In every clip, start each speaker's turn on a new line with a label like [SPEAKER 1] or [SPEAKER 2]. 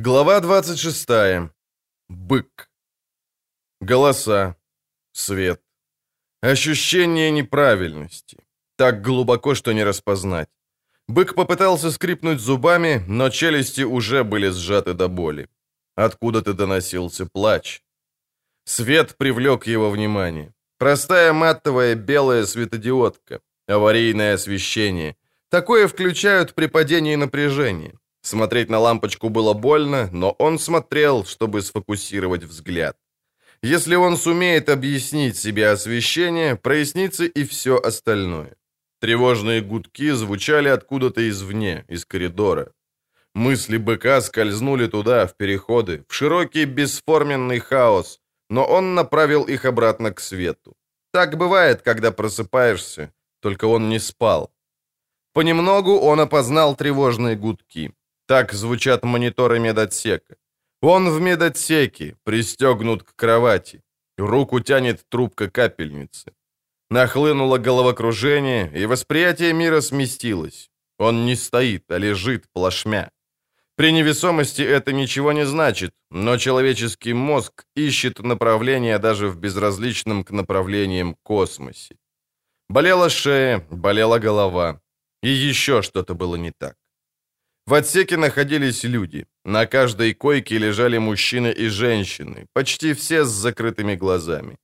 [SPEAKER 1] Глава 26. Бык. Голоса. Свет. Ощущение неправильности. Так глубоко, что не распознать. Бык попытался скрипнуть зубами, но челюсти уже были сжаты до боли. Откуда-то доносился плач. Свет привлек его внимание. Простая матовая белая светодиодка. Аварийное освещение. Такое включают при падении напряжения. Смотреть на лампочку было больно, но он смотрел, чтобы сфокусировать взгляд. Если он сумеет объяснить себе освещение, прояснится и все остальное. Тревожные гудки звучали откуда-то извне, из коридора. Мысли быка скользнули туда, в переходы, в широкий бесформенный хаос, но он направил их обратно к свету. Так бывает, когда просыпаешься, только он не спал. Понемногу он опознал тревожные гудки. Так звучат мониторы медотсека. Он в медотсеке, пристегнут к кровати. Руку тянет трубка капельницы. Нахлынуло головокружение, и восприятие мира сместилось. Он не стоит, а лежит плашмя. При невесомости это ничего не значит, но человеческий мозг ищет направление даже в безразличном к направлениям космосе. Болела шея, болела голова, и еще что-то было не так. В отсеке находились люди. На каждой койке лежали мужчины и женщины, почти все с закрытыми глазами.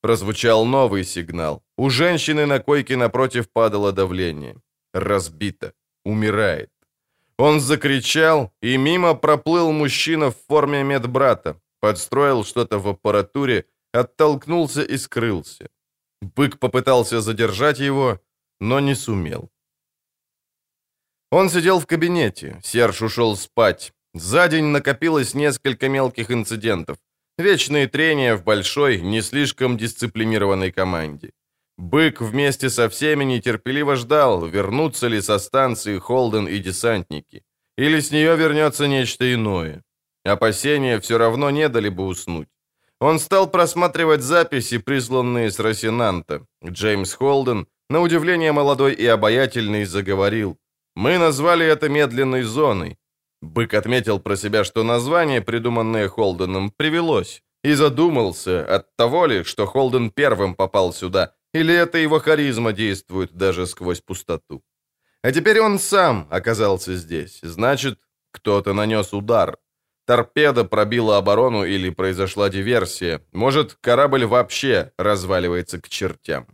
[SPEAKER 1] Прозвучал новый сигнал. У женщины на койке напротив падало давление. Разбито. Умирает. Он закричал, и мимо проплыл мужчина в форме медбрата, подстроил что-то в аппаратуре, оттолкнулся и скрылся. Бык попытался задержать его, но не сумел. Он сидел в кабинете, Серж ушел спать. За день накопилось несколько мелких инцидентов. Вечные трения в большой, не слишком дисциплинированной команде. Бык вместе со всеми нетерпеливо ждал, вернутся ли со станции Холден и десантники. Или с нее вернется нечто иное. Опасения все равно не дали бы уснуть. Он стал просматривать записи, присланные с Росинанта. Джеймс Холден, на удивление молодой и обаятельный, заговорил. Мы назвали это медленной зоной. Бык отметил про себя, что название, придуманное Холденом, привелось, и задумался, от того ли, что Холден первым попал сюда, или это его харизма действует даже сквозь пустоту. А теперь он сам оказался здесь, значит, кто-то нанес удар. Торпеда пробила оборону или произошла диверсия. Может, корабль вообще разваливается к чертям.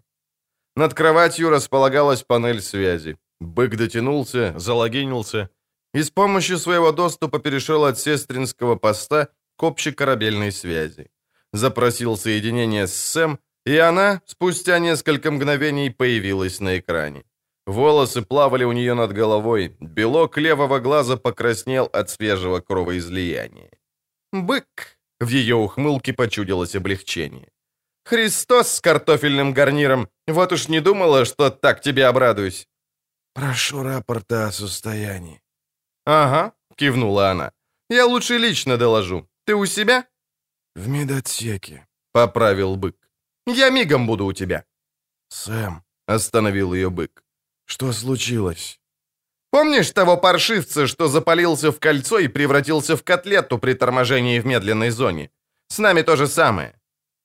[SPEAKER 1] Над кроватью располагалась панель связи. Бык дотянулся, залогинился и с помощью своего доступа перешел от сестринского поста к общекорабельной связи. Запросил соединение с Сэм, и она, спустя несколько мгновений, появилась на экране. Волосы плавали у нее над головой, белок левого глаза покраснел от свежего кровоизлияния. «Бык!» — в ее ухмылке почудилось облегчение. «Христос с картофельным гарниром! Вот уж не думала, что так тебе обрадуюсь!»
[SPEAKER 2] «Прошу рапорта о состоянии».
[SPEAKER 1] «Ага», — кивнула она. «Я лучше лично доложу. Ты у себя?»
[SPEAKER 2] «В медотсеке», —
[SPEAKER 1] поправил бык. «Я мигом буду у тебя».
[SPEAKER 2] «Сэм», —
[SPEAKER 1] остановил ее бык.
[SPEAKER 2] «Что случилось?»
[SPEAKER 1] «Помнишь того паршивца, что запалился в кольцо и превратился в котлету при торможении в медленной зоне? С нами то же самое».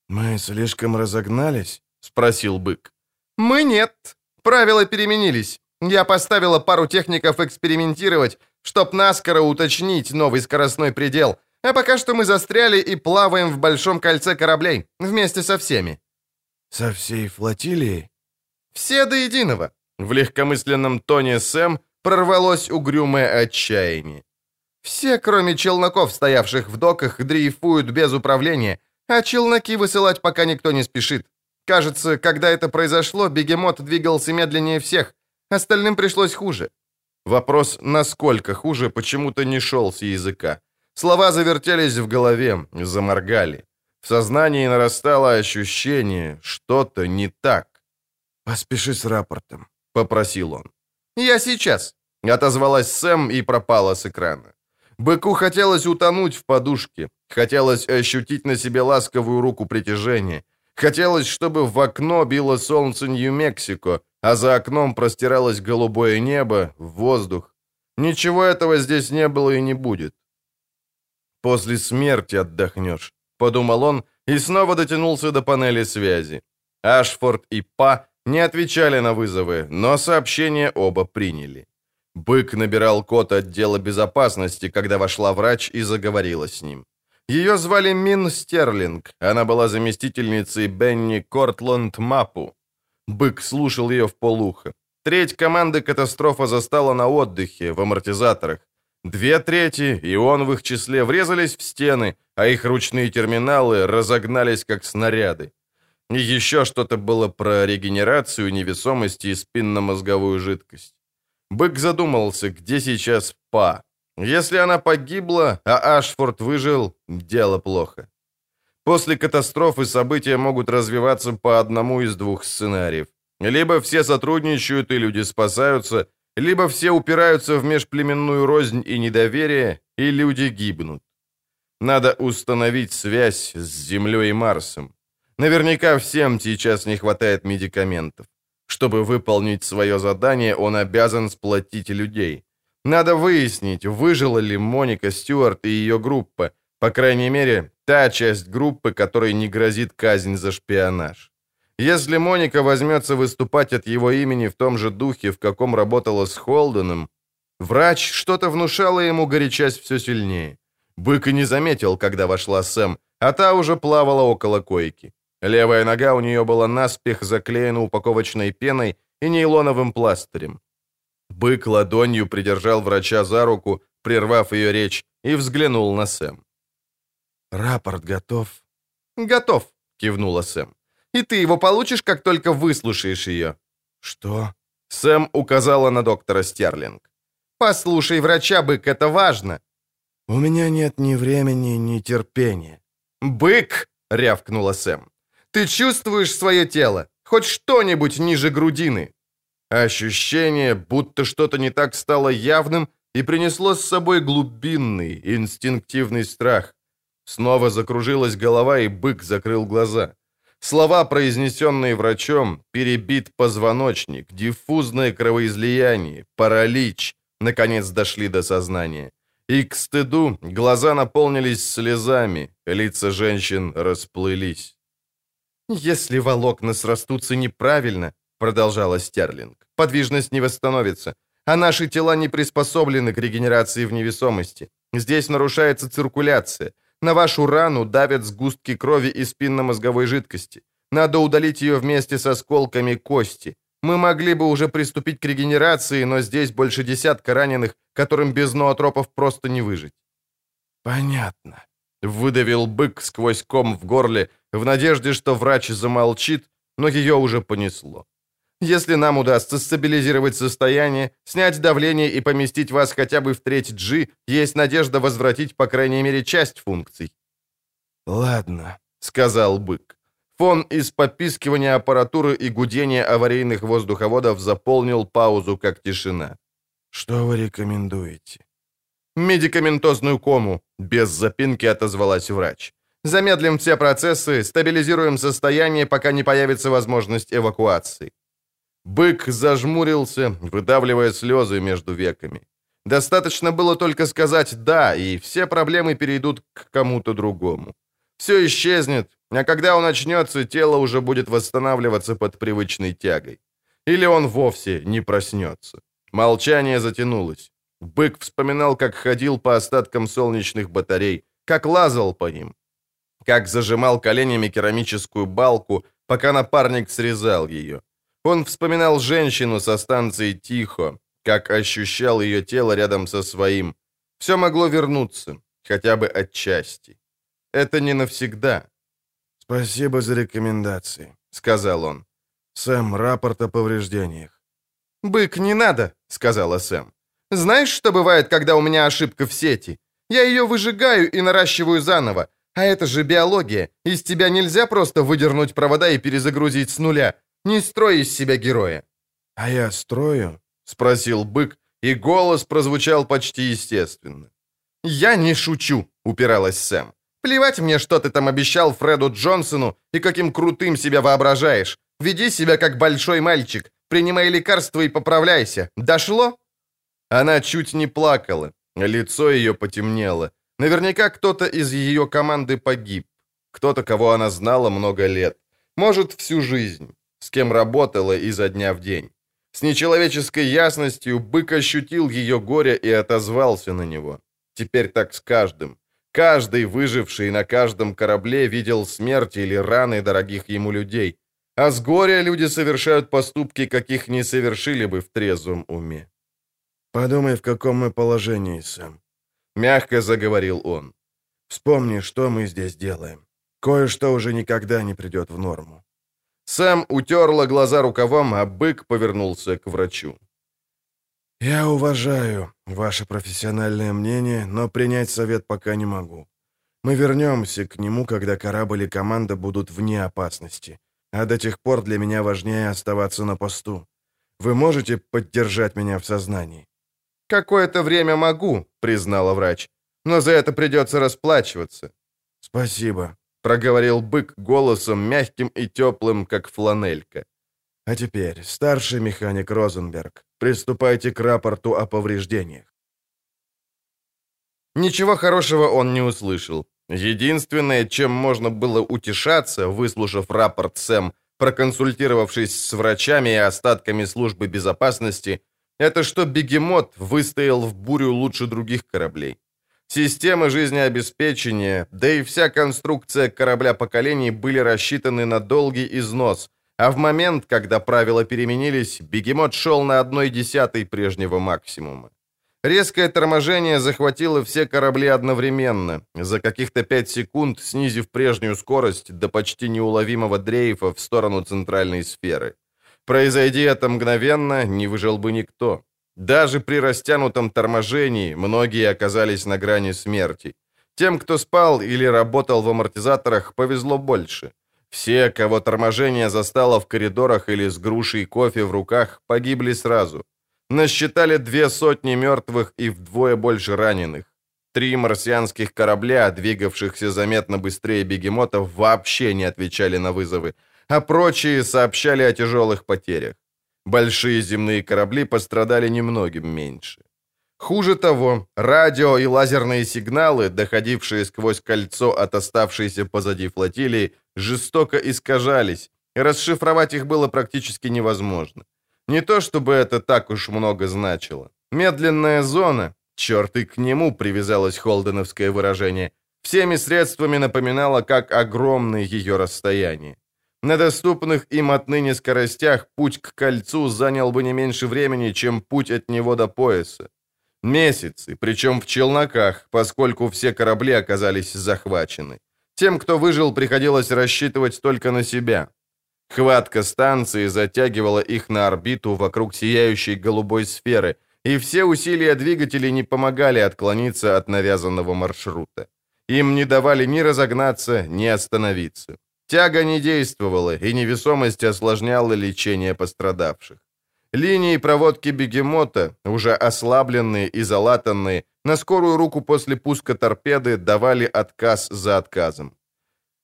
[SPEAKER 2] «Мы слишком разогнались?»
[SPEAKER 1] — спросил бык.
[SPEAKER 3] «Мы нет. Правила переменились. Я поставила пару техников экспериментировать, чтоб наскоро уточнить новый скоростной предел, а пока что мы застряли и плаваем в большом кольце кораблей, вместе со всеми».
[SPEAKER 2] «Со всей флотилией?»
[SPEAKER 3] «Все до единого».
[SPEAKER 1] В легкомысленном тоне Сэм прорвалось угрюмое отчаяние.
[SPEAKER 3] «Все, кроме челноков, стоявших в доках, дрейфуют без управления, а челноки высылать пока никто не спешит. Кажется, когда это произошло, бегемот двигался медленнее всех, Остальным пришлось хуже.
[SPEAKER 1] Вопрос, насколько хуже, почему-то не шел с языка. Слова завертелись в голове, заморгали. В сознании нарастало ощущение, что-то не так.
[SPEAKER 2] «Поспеши с рапортом», —
[SPEAKER 1] попросил он.
[SPEAKER 3] «Я сейчас», —
[SPEAKER 1] отозвалась Сэм и пропала с экрана. Быку хотелось утонуть в подушке, хотелось ощутить на себе ласковую руку притяжения, хотелось, чтобы в окно било солнце Нью-Мексико, а за окном простиралось голубое небо, воздух. Ничего этого здесь не было и не будет. После смерти отдохнешь, подумал он и снова дотянулся до панели связи. Ашфорд и Па не отвечали на вызовы, но сообщение оба приняли. Бык набирал код отдела безопасности, когда вошла врач и заговорила с ним. Ее звали Мин Стерлинг. Она была заместительницей Бенни Кортланд Мапу. Бык слушал ее в полухо. Треть команды катастрофа застала на отдыхе, в амортизаторах. Две трети, и он в их числе, врезались в стены, а их ручные терминалы разогнались как снаряды. И еще что-то было про регенерацию невесомости и спинномозговую жидкость. Бык задумался, где сейчас Па. Если она погибла, а Ашфорд выжил, дело плохо. После катастрофы события могут развиваться по одному из двух сценариев. Либо все сотрудничают и люди спасаются, либо все упираются в межплеменную рознь и недоверие, и люди гибнут. Надо установить связь с Землей и Марсом. Наверняка всем сейчас не хватает медикаментов. Чтобы выполнить свое задание, он обязан сплотить людей. Надо выяснить, выжила ли Моника Стюарт и ее группа, по крайней мере, та часть группы, которой не грозит казнь за шпионаж. Если Моника возьмется выступать от его имени в том же духе, в каком работала с Холденом, врач что-то внушало ему, горячась все сильнее. Бык и не заметил, когда вошла Сэм, а та уже плавала около койки. Левая нога у нее была наспех заклеена упаковочной пеной и нейлоновым пластырем. Бык ладонью придержал врача за руку, прервав ее речь, и взглянул на Сэм.
[SPEAKER 2] «Рапорт готов?»
[SPEAKER 3] «Готов», — кивнула Сэм. «И ты его получишь, как только выслушаешь ее».
[SPEAKER 2] «Что?»
[SPEAKER 3] Сэм указала на доктора Стерлинг. «Послушай врача, бык, это важно».
[SPEAKER 2] «У меня нет ни времени, ни терпения».
[SPEAKER 3] «Бык!» — рявкнула Сэм. «Ты чувствуешь свое тело? Хоть что-нибудь ниже грудины?» Ощущение, будто что-то не так стало явным и принесло с собой глубинный, инстинктивный страх. Снова закружилась голова, и бык закрыл глаза. Слова, произнесенные врачом, перебит позвоночник, диффузное кровоизлияние, паралич, наконец дошли до сознания. И к стыду глаза наполнились слезами, лица женщин расплылись. «Если волокна срастутся неправильно, продолжала Стерлинг. «Подвижность не восстановится, а наши тела не приспособлены к регенерации в невесомости. Здесь нарушается циркуляция. На вашу рану давят сгустки крови и спинномозговой жидкости. Надо удалить ее вместе с осколками кости. Мы могли бы уже приступить к регенерации, но здесь больше десятка раненых, которым без ноотропов просто не выжить».
[SPEAKER 2] «Понятно», —
[SPEAKER 3] выдавил бык сквозь ком в горле, в надежде, что врач замолчит, но ее уже понесло. Если нам удастся стабилизировать состояние, снять давление и поместить вас хотя бы в треть G, есть надежда возвратить, по крайней мере, часть функций».
[SPEAKER 2] «Ладно», —
[SPEAKER 3] сказал бык. Фон из попискивания аппаратуры и гудения аварийных воздуховодов заполнил паузу, как тишина.
[SPEAKER 2] «Что вы рекомендуете?»
[SPEAKER 3] «Медикаментозную кому», — без запинки отозвалась врач. «Замедлим все процессы, стабилизируем состояние, пока не появится возможность эвакуации». Бык зажмурился, выдавливая слезы между веками. Достаточно было только сказать «да», и все проблемы перейдут к кому-то другому. Все исчезнет, а когда он очнется, тело уже будет восстанавливаться под привычной тягой. Или он вовсе не проснется. Молчание затянулось. Бык вспоминал, как ходил по остаткам солнечных батарей, как лазал по ним, как зажимал коленями керамическую балку, пока напарник срезал ее. Он вспоминал женщину со станции Тихо, как ощущал ее тело рядом со своим. Все могло вернуться, хотя бы отчасти. Это не навсегда.
[SPEAKER 2] «Спасибо за рекомендации», —
[SPEAKER 3] сказал он.
[SPEAKER 2] «Сэм, рапорт о повреждениях».
[SPEAKER 3] «Бык, не надо», — сказала Сэм. «Знаешь, что бывает, когда у меня ошибка в сети? Я ее выжигаю и наращиваю заново. А это же биология. Из тебя нельзя просто выдернуть провода и перезагрузить с нуля. Не строй из себя героя».
[SPEAKER 2] «А я строю?»
[SPEAKER 3] — спросил бык, и голос прозвучал почти естественно. «Я не шучу», — упиралась Сэм. «Плевать мне, что ты там обещал Фреду Джонсону и каким крутым себя воображаешь. Веди себя как большой мальчик, принимай лекарства и поправляйся. Дошло?» Она чуть не плакала, лицо ее потемнело.
[SPEAKER 1] Наверняка кто-то из ее команды погиб. Кто-то, кого она знала много лет. Может, всю жизнь. С кем работала изо дня в день. С нечеловеческой ясностью бык ощутил ее горе и отозвался на него. Теперь так с каждым. Каждый, выживший на каждом корабле, видел смерть или раны дорогих ему людей. А с горя люди совершают поступки, каких не совершили бы в трезвом уме.
[SPEAKER 2] «Подумай, в каком мы положении, Сэм», —
[SPEAKER 1] мягко заговорил он.
[SPEAKER 2] «Вспомни, что мы здесь делаем. Кое-что уже никогда не придет в норму».
[SPEAKER 1] Сэм утерла глаза рукавом, а бык повернулся к врачу.
[SPEAKER 2] «Я уважаю ваше профессиональное мнение, но принять совет пока не могу. Мы вернемся к нему, когда корабль и команда будут вне опасности. А до тех пор для меня важнее оставаться на посту. Вы можете поддержать меня в сознании?»
[SPEAKER 1] «Какое-то время могу», — признала врач. «Но за это придется расплачиваться».
[SPEAKER 2] «Спасибо», —
[SPEAKER 1] проговорил бык голосом мягким и теплым, как фланелька.
[SPEAKER 2] «А теперь, старший механик Розенберг, приступайте к рапорту о повреждениях».
[SPEAKER 1] Ничего хорошего он не услышал. Единственное, чем можно было утешаться, выслушав рапорт Сэм, проконсультировавшись с врачами и остатками службы безопасности, это что бегемот выстоял в бурю лучше других кораблей. Системы жизнеобеспечения, да и вся конструкция корабля поколений были рассчитаны на долгий износ, а в момент, когда правила переменились, бегемот шел на одной десятой прежнего максимума. Резкое торможение захватило все корабли одновременно, за каких-то пять секунд снизив прежнюю скорость до почти неуловимого дрейфа в сторону центральной сферы. Произойди это мгновенно, не выжил бы никто. Даже при растянутом торможении многие оказались на грани смерти. Тем, кто спал или работал в амортизаторах, повезло больше. Все, кого торможение застало в коридорах или с грушей кофе в руках, погибли сразу. Насчитали две сотни мертвых и вдвое больше раненых. Три марсианских корабля, двигавшихся заметно быстрее бегемотов, вообще не отвечали на вызовы, а прочие сообщали о тяжелых потерях. Большие земные корабли пострадали немногим меньше. Хуже того, радио и лазерные сигналы, доходившие сквозь кольцо от оставшейся позади флотилии, жестоко искажались, и расшифровать их было практически невозможно. Не то чтобы это так уж много значило. Медленная зона, черт и к нему привязалось холденовское выражение, всеми средствами напоминала, как огромное ее расстояние. На доступных им отныне скоростях путь к кольцу занял бы не меньше времени, чем путь от него до пояса. Месяцы, причем в челноках, поскольку все корабли оказались захвачены. Тем, кто выжил, приходилось рассчитывать только на себя. Хватка станции затягивала их на орбиту вокруг сияющей голубой сферы, и все усилия двигателей не помогали отклониться от навязанного маршрута. Им не давали ни разогнаться, ни остановиться. Тяга не действовала, и невесомость осложняла лечение пострадавших. Линии проводки бегемота, уже ослабленные и залатанные, на скорую руку после пуска торпеды давали отказ за отказом.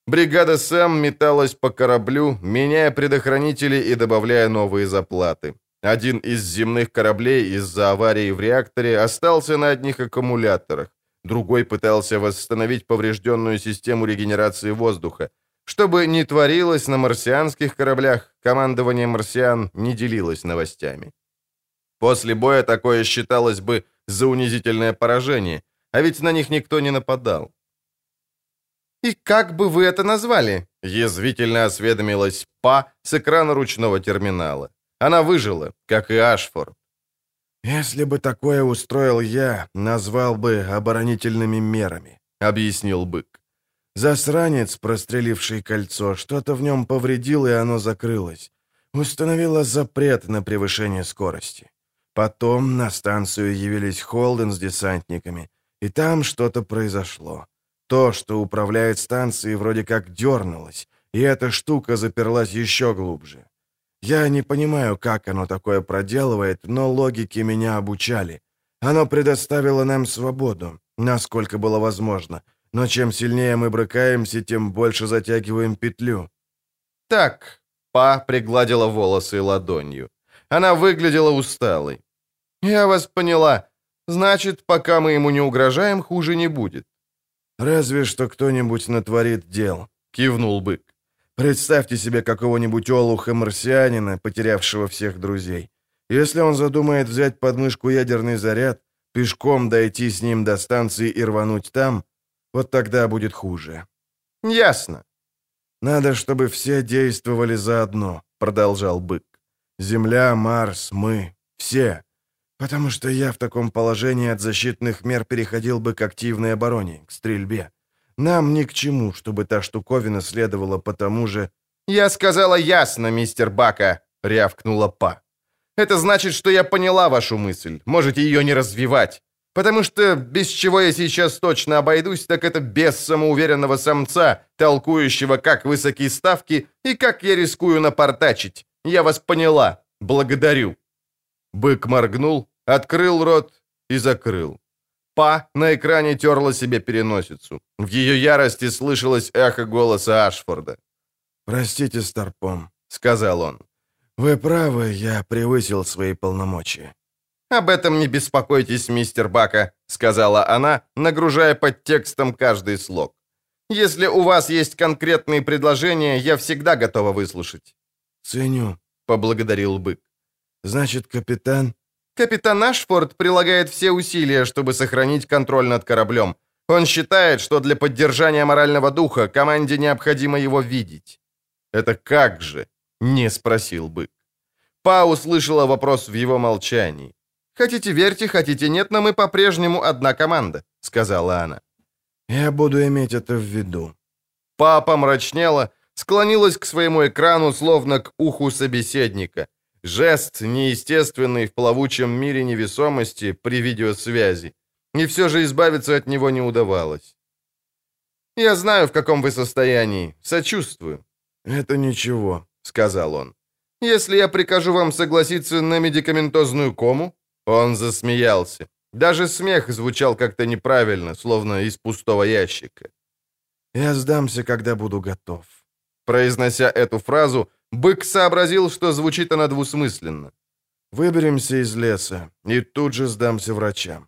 [SPEAKER 1] Бригада Сэм металась по кораблю, меняя предохранители и добавляя новые заплаты. Один из земных кораблей из-за аварии в реакторе остался на одних аккумуляторах. Другой пытался восстановить поврежденную систему регенерации воздуха. Что бы ни творилось на марсианских кораблях, командование марсиан не делилось новостями. После боя такое считалось бы за унизительное поражение, а ведь на них никто не нападал. «И как бы вы это назвали?» — язвительно осведомилась Па с экрана ручного терминала. Она выжила, как и Ашфорд.
[SPEAKER 2] «Если бы такое устроил я, назвал бы оборонительными мерами», — объяснил бык. Засранец, простреливший кольцо, что-то в нем повредил, и оно закрылось. Установила запрет на превышение скорости. Потом на станцию явились Холден с десантниками, и там что-то произошло. То, что управляет станцией, вроде как дернулось, и эта штука заперлась еще глубже. Я не понимаю, как оно такое проделывает, но логики меня обучали. Оно предоставило нам свободу, насколько было возможно, но чем сильнее мы брыкаемся, тем больше затягиваем петлю.
[SPEAKER 1] Так, Па пригладила волосы ладонью. Она выглядела усталой. «Я вас поняла. Значит, пока мы ему не угрожаем, хуже не будет.
[SPEAKER 2] «Разве что кто-нибудь натворит дел», — кивнул бык. «Представьте себе какого-нибудь олуха-марсианина, потерявшего всех друзей. Если он задумает взять под мышку ядерный заряд, пешком дойти с ним до станции и рвануть там, вот тогда будет хуже».
[SPEAKER 3] «Ясно».
[SPEAKER 2] «Надо, чтобы все действовали заодно», — продолжал бык. «Земля, Марс, мы, все. Потому что я в таком положении от защитных мер переходил бы к активной обороне, к стрельбе. Нам ни к чему, чтобы та штуковина следовала по тому же...
[SPEAKER 3] «Я сказала ясно, мистер Бака», — рявкнула Па. «Это значит, что я поняла вашу мысль. Можете ее не развивать. Потому что без чего я сейчас точно обойдусь, так это без самоуверенного самца, толкующего, как высокие ставки и как я рискую напортачить. Я вас поняла. Благодарю». Бык моргнул, открыл рот и закрыл. Па на экране терла себе переносицу. В ее ярости слышалось эхо голоса Ашфорда.
[SPEAKER 2] «Простите, Старпом», —
[SPEAKER 3] сказал он.
[SPEAKER 2] «Вы правы, я превысил свои полномочия».
[SPEAKER 3] «Об этом не беспокойтесь, мистер Бака», — сказала она, нагружая под текстом каждый слог. «Если у вас есть конкретные предложения, я всегда готова выслушать».
[SPEAKER 2] «Ценю», —
[SPEAKER 3] поблагодарил бык.
[SPEAKER 2] «Значит, капитан...»
[SPEAKER 3] Капитан Ашфорд прилагает все усилия, чтобы сохранить контроль над кораблем. Он считает, что для поддержания морального духа команде необходимо его видеть. «Это как же?» — не спросил бык. Па услышала вопрос в его молчании. «Хотите верьте, хотите нет, но мы по-прежнему одна команда», — сказала она.
[SPEAKER 2] «Я буду иметь это в виду».
[SPEAKER 3] Папа мрачнела, склонилась к своему экрану, словно к уху собеседника. Жест, неестественный в плавучем мире невесомости при видеосвязи. И все же избавиться от него не удавалось. «Я знаю, в каком вы состоянии. Сочувствую».
[SPEAKER 2] «Это ничего», — сказал он.
[SPEAKER 3] «Если я прикажу вам согласиться на медикаментозную кому?» Он засмеялся. Даже смех звучал как-то неправильно, словно из пустого ящика.
[SPEAKER 2] «Я сдамся, когда буду готов».
[SPEAKER 3] Произнося эту фразу, Бык сообразил, что звучит она двусмысленно.
[SPEAKER 2] «Выберемся из леса, и тут же сдамся врачам».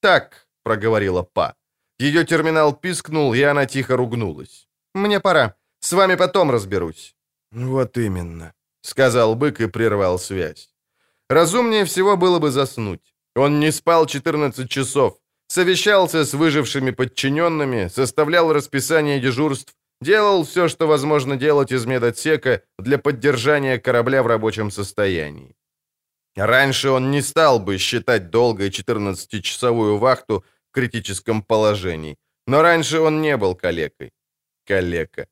[SPEAKER 3] «Так», — проговорила Па. Ее терминал пискнул, и она тихо ругнулась. «Мне пора. С вами потом разберусь».
[SPEAKER 2] «Вот именно», —
[SPEAKER 3] сказал бык и прервал связь. Разумнее всего было бы заснуть. Он не спал 14 часов, совещался с выжившими подчиненными, составлял расписание дежурств, Делал все, что возможно делать из медотсека для поддержания корабля в рабочем состоянии. Раньше он не стал бы считать долгой 14-часовую вахту в критическом положении, но раньше он не был калекой. Калека.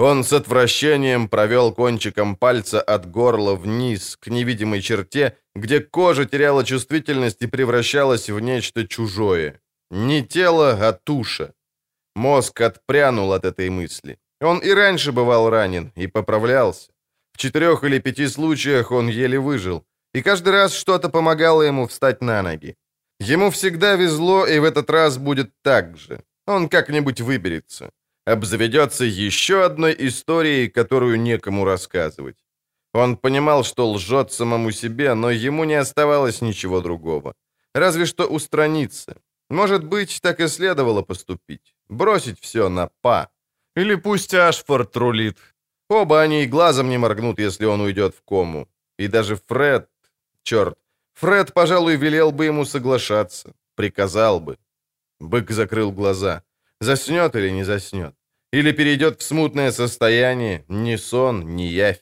[SPEAKER 3] Он с отвращением провел кончиком пальца от горла вниз к невидимой черте, где кожа теряла чувствительность и превращалась в нечто чужое. Не тело, а туша. Мозг отпрянул от этой мысли. Он и раньше бывал ранен и поправлялся. В четырех или пяти случаях он еле выжил, и каждый раз что-то помогало ему встать на ноги. Ему всегда везло, и в этот раз будет так же. Он как-нибудь выберется. Обзаведется еще одной историей, которую некому рассказывать. Он понимал, что лжет самому себе, но ему не оставалось ничего другого. Разве что устраниться. Может быть, так и следовало поступить. Бросить все на па. Или пусть Ашфорд рулит. Оба они и глазом не моргнут, если он уйдет в кому. И даже Фред... Черт. Фред, пожалуй, велел бы ему соглашаться. Приказал бы. Бык закрыл глаза. Заснет или не заснет? Или перейдет в смутное состояние? Ни сон, ни явь.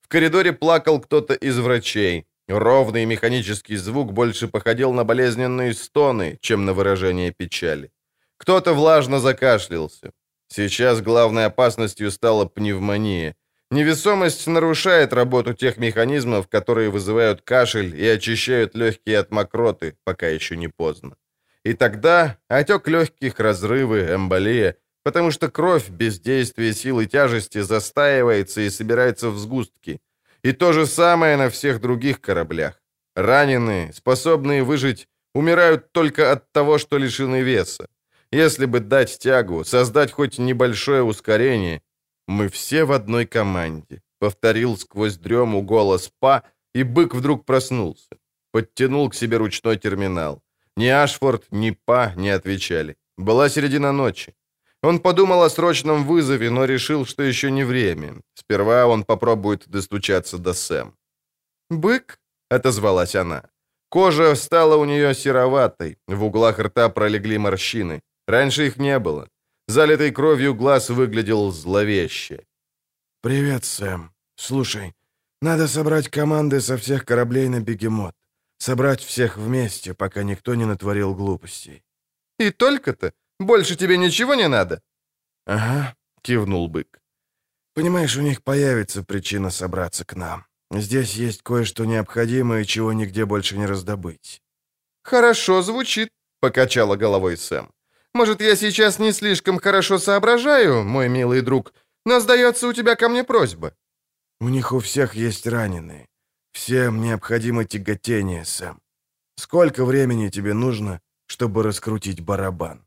[SPEAKER 3] В коридоре плакал кто-то из врачей. Ровный механический звук больше походил на болезненные стоны, чем на выражение печали. Кто-то влажно закашлялся. Сейчас главной опасностью стала пневмония. Невесомость нарушает работу тех механизмов, которые вызывают кашель и очищают легкие от мокроты, пока еще не поздно. И тогда отек легких, разрывы, эмболия, потому что кровь без действия силы тяжести застаивается и собирается в сгустки. И то же самое на всех других кораблях. Раненые, способные выжить, умирают только от того, что лишены веса. Если бы дать тягу, создать хоть небольшое ускорение, мы все в одной команде. Повторил сквозь дрему голос Па, и бык вдруг проснулся. Подтянул к себе ручной терминал. Ни Ашфорд, ни Па не отвечали. Была середина ночи.
[SPEAKER 1] Он подумал о срочном вызове, но решил, что еще не время. Сперва он попробует достучаться до Сэм. «Бык?» — отозвалась она. Кожа стала у нее сероватой, в углах рта пролегли морщины. Раньше их не было. Залитый кровью глаз выглядел зловеще.
[SPEAKER 2] «Привет, Сэм. Слушай, надо собрать команды со всех кораблей на бегемот. Собрать всех вместе, пока никто не натворил глупостей».
[SPEAKER 1] «И только-то? Больше тебе ничего не надо?»
[SPEAKER 2] «Ага», — кивнул бык. «Понимаешь, у них появится причина собраться к нам. Здесь есть кое-что необходимое, чего нигде больше не раздобыть».
[SPEAKER 1] «Хорошо звучит», — покачала головой Сэм. «Может, я сейчас не слишком хорошо соображаю, мой милый друг, но, сдается, у тебя ко мне просьба».
[SPEAKER 2] «У них у всех есть раненые. Всем необходимо тяготение, Сэм. Сколько времени тебе нужно, чтобы раскрутить барабан?»